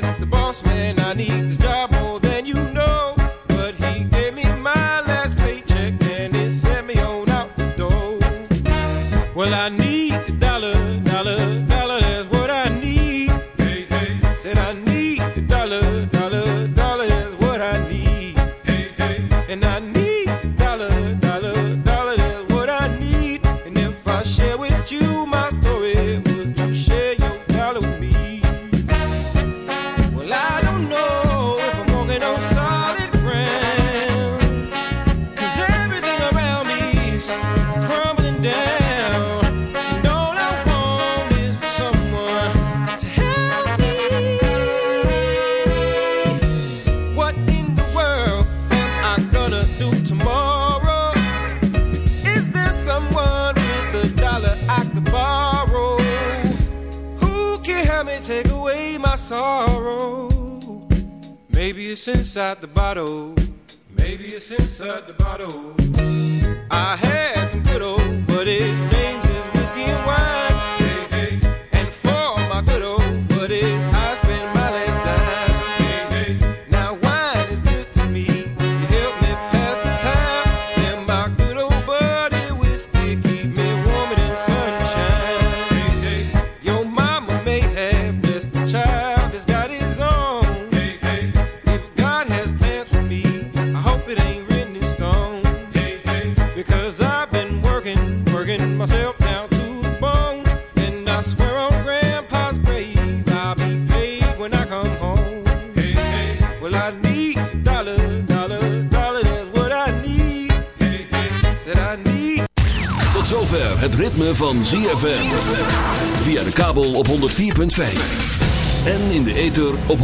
Mr. Boss Man, I need zover het ritme van ZFM. Via de kabel op 104.5. En in de ether op 106.9.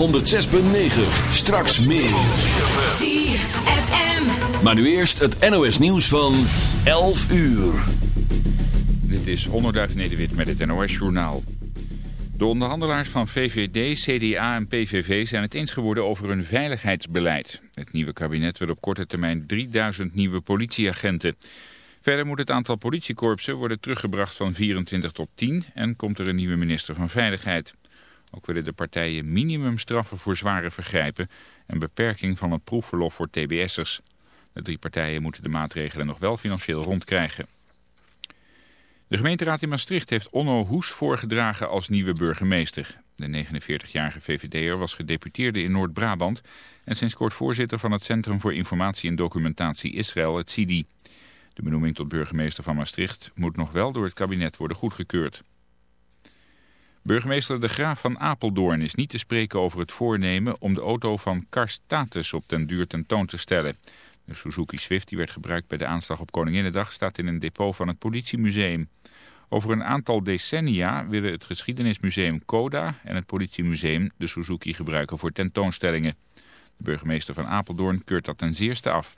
Straks meer. ZFM. Maar nu eerst het NOS nieuws van 11 uur. Dit is Onderduif Nederwit met het NOS-journaal. De onderhandelaars van VVD, CDA en PVV zijn het eens geworden over hun veiligheidsbeleid. Het nieuwe kabinet wil op korte termijn 3000 nieuwe politieagenten. Verder moet het aantal politiekorpsen worden teruggebracht van 24 tot 10 en komt er een nieuwe minister van Veiligheid. Ook willen de partijen minimumstraffen voor zware vergrijpen en beperking van het proefverlof voor tbs'ers. De drie partijen moeten de maatregelen nog wel financieel rondkrijgen. De gemeenteraad in Maastricht heeft Onno Hoes voorgedragen als nieuwe burgemeester. De 49-jarige VVD'er was gedeputeerde in Noord-Brabant en sinds kort voorzitter van het Centrum voor Informatie en Documentatie Israël, het CIDI. De benoeming tot burgemeester van Maastricht moet nog wel door het kabinet worden goedgekeurd. Burgemeester De Graaf van Apeldoorn is niet te spreken over het voornemen om de auto van Karstatus op den duur tentoon te stellen. De Suzuki Swift die werd gebruikt bij de aanslag op Koninginnedag staat in een depot van het politiemuseum. Over een aantal decennia willen het geschiedenismuseum Coda en het politiemuseum de Suzuki gebruiken voor tentoonstellingen. De burgemeester van Apeldoorn keurt dat ten zeerste af.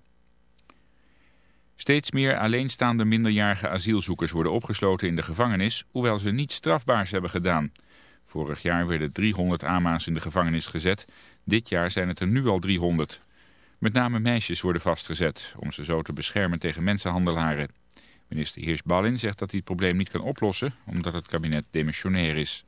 Steeds meer alleenstaande minderjarige asielzoekers worden opgesloten in de gevangenis, hoewel ze niets strafbaars hebben gedaan. Vorig jaar werden 300 AMA's in de gevangenis gezet, dit jaar zijn het er nu al 300. Met name meisjes worden vastgezet, om ze zo te beschermen tegen mensenhandelaren. Minister Heers-Ballin zegt dat hij het probleem niet kan oplossen, omdat het kabinet demissionair is.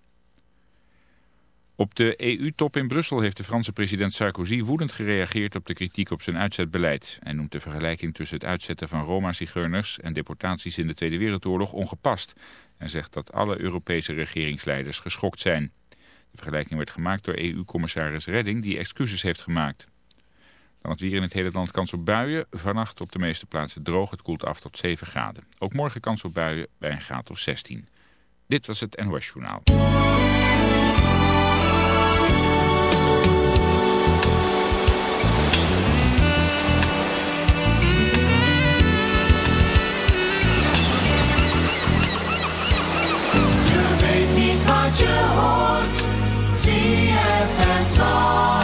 Op de EU-top in Brussel heeft de Franse president Sarkozy woedend gereageerd op de kritiek op zijn uitzetbeleid. Hij noemt de vergelijking tussen het uitzetten van Roma-zigeuners en deportaties in de Tweede Wereldoorlog ongepast. En zegt dat alle Europese regeringsleiders geschokt zijn. De vergelijking werd gemaakt door EU-commissaris Redding die excuses heeft gemaakt. Dan het weer in het hele land kans op buien. Vannacht op de meeste plaatsen droog. Het koelt af tot 7 graden. Ook morgen kans op buien bij een graad of 16. Dit was het NOS Journaal. Wat je hoort. ZFM Zandvoort.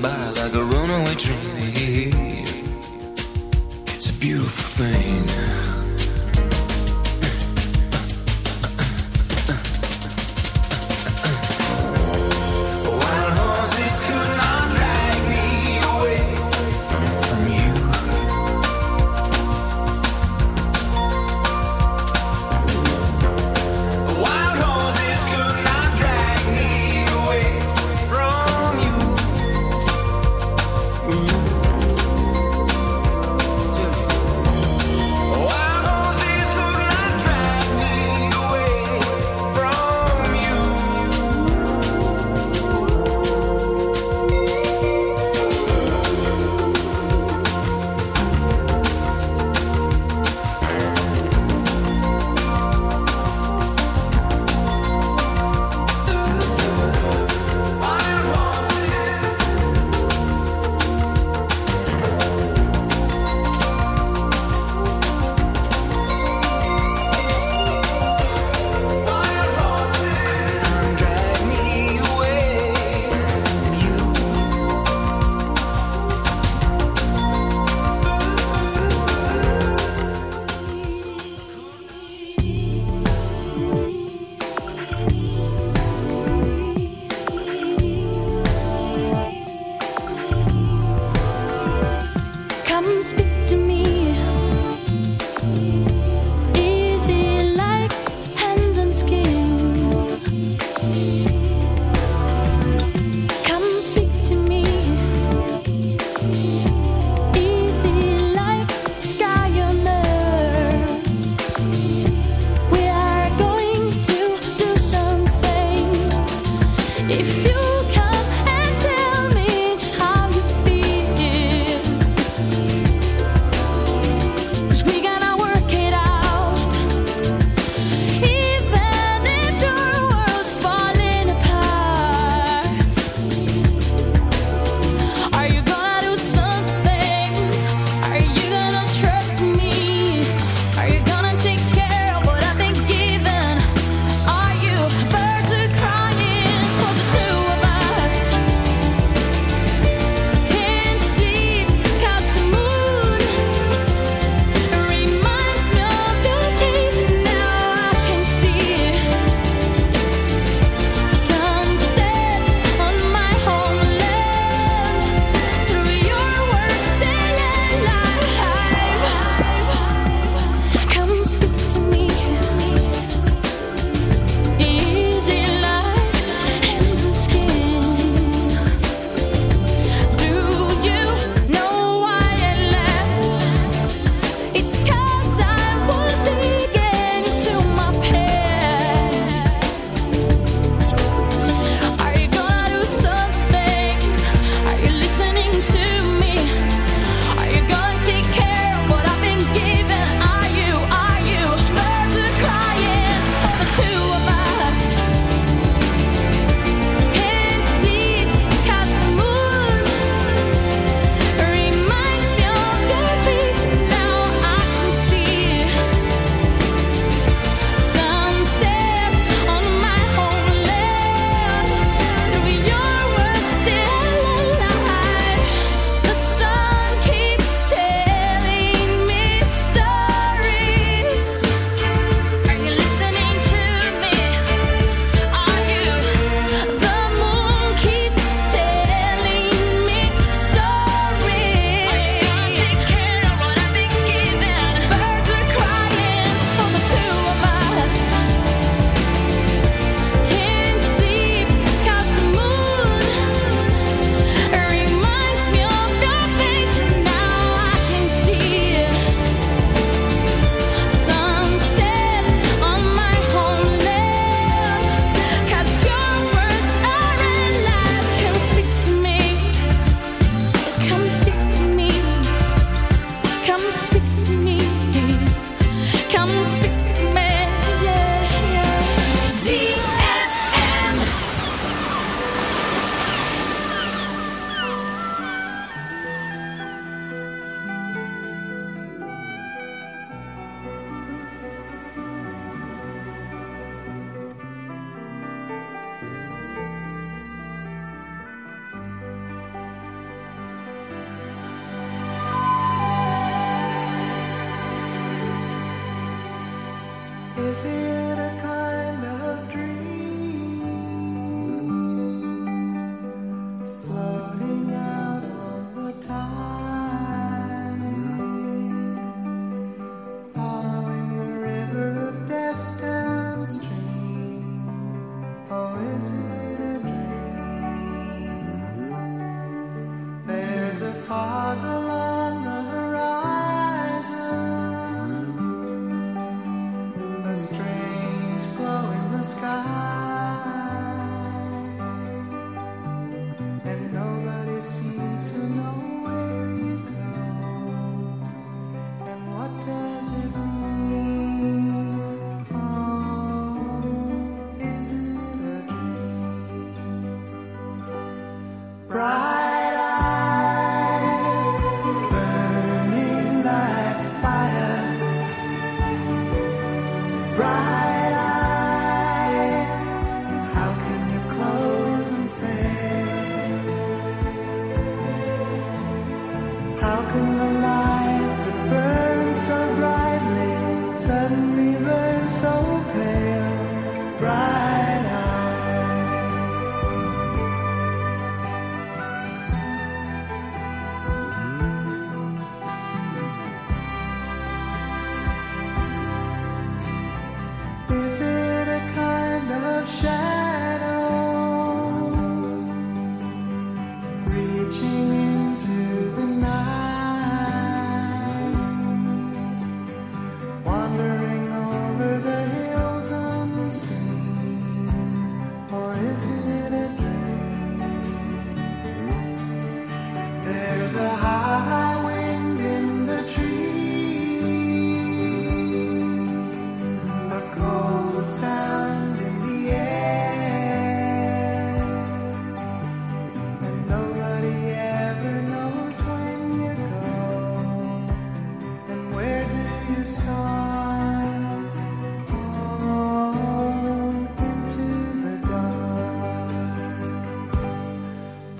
By like a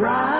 Bright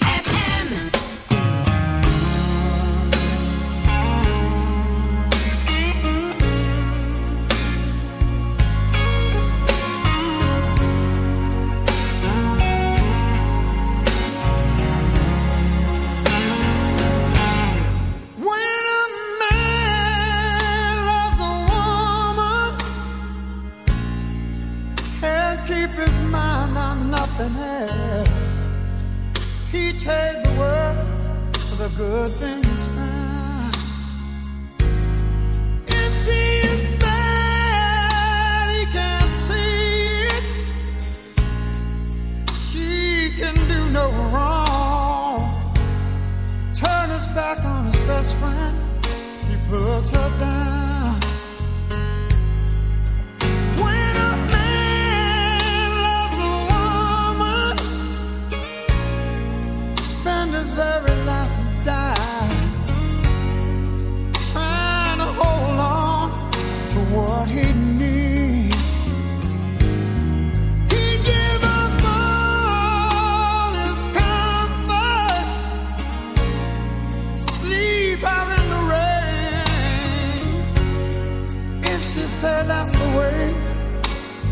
said that's the way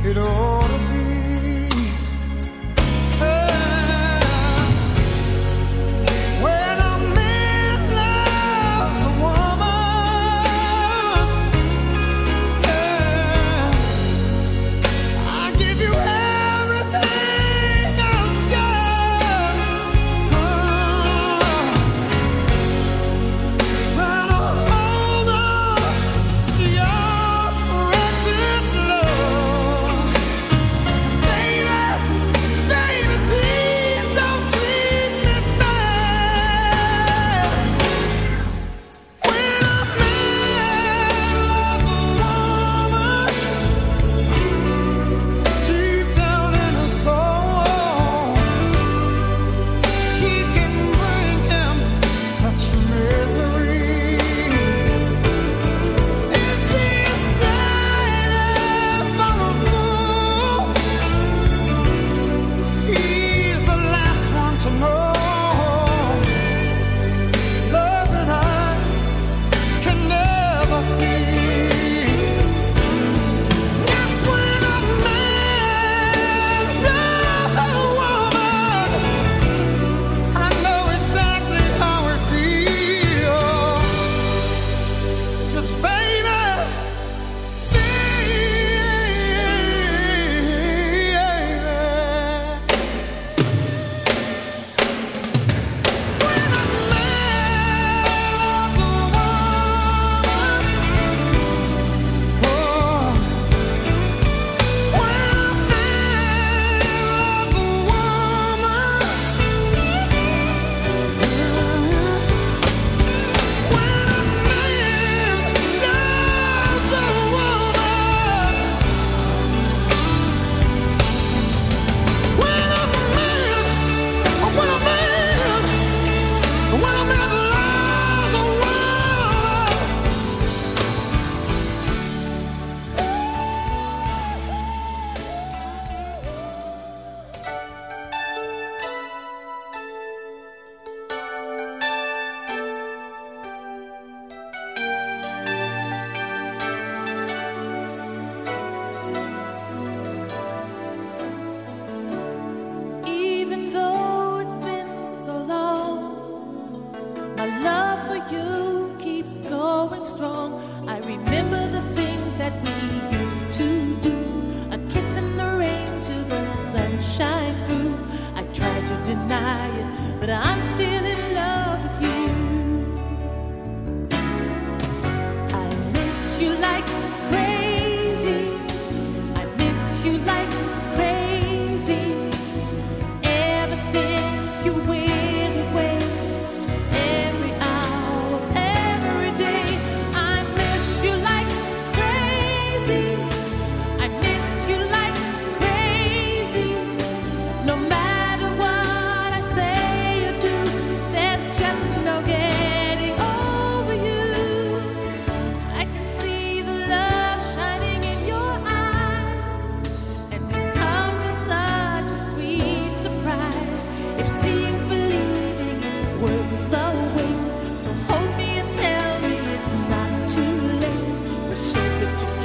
it ought to be.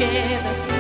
together.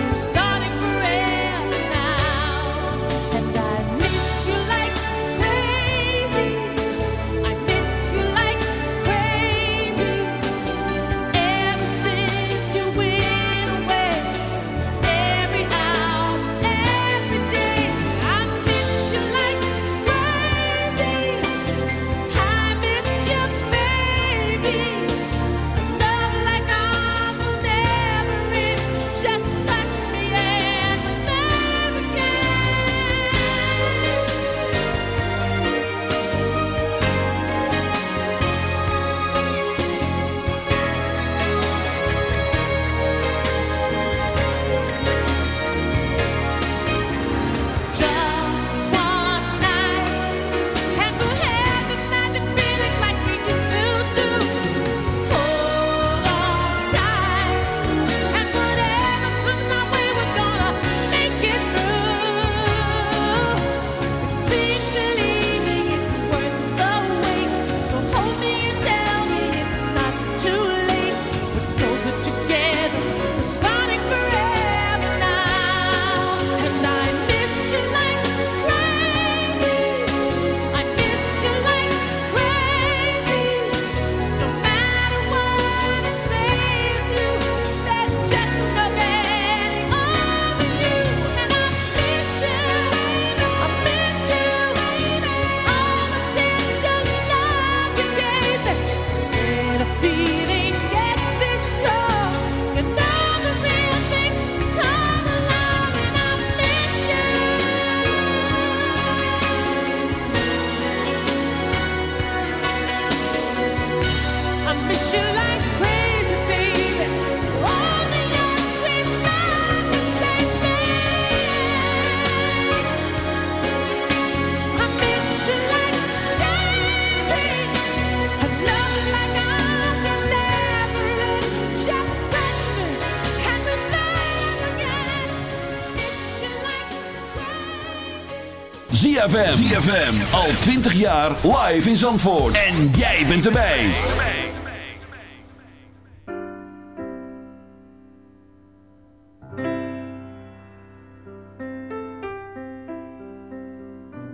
ZFM. ZFM. Al 20 jaar live in Zandvoort. En jij bent erbij.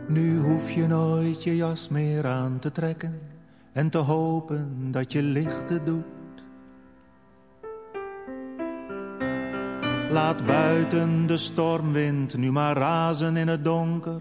Nu hoef je nooit je jas meer aan te trekken en te hopen dat je lichten doet. Laat buiten de stormwind nu maar razen in het donker,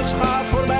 alles gaat voorbij.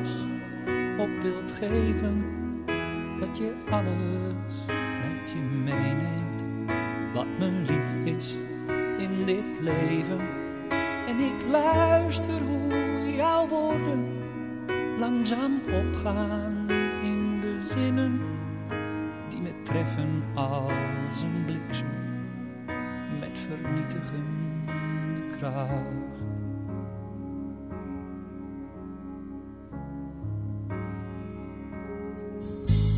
dat je alles met je meeneemt. Wat me lief is in dit leven. En ik luister hoe jouw woorden langzaam opgaan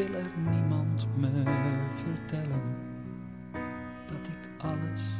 Wil er niemand me vertellen dat ik alles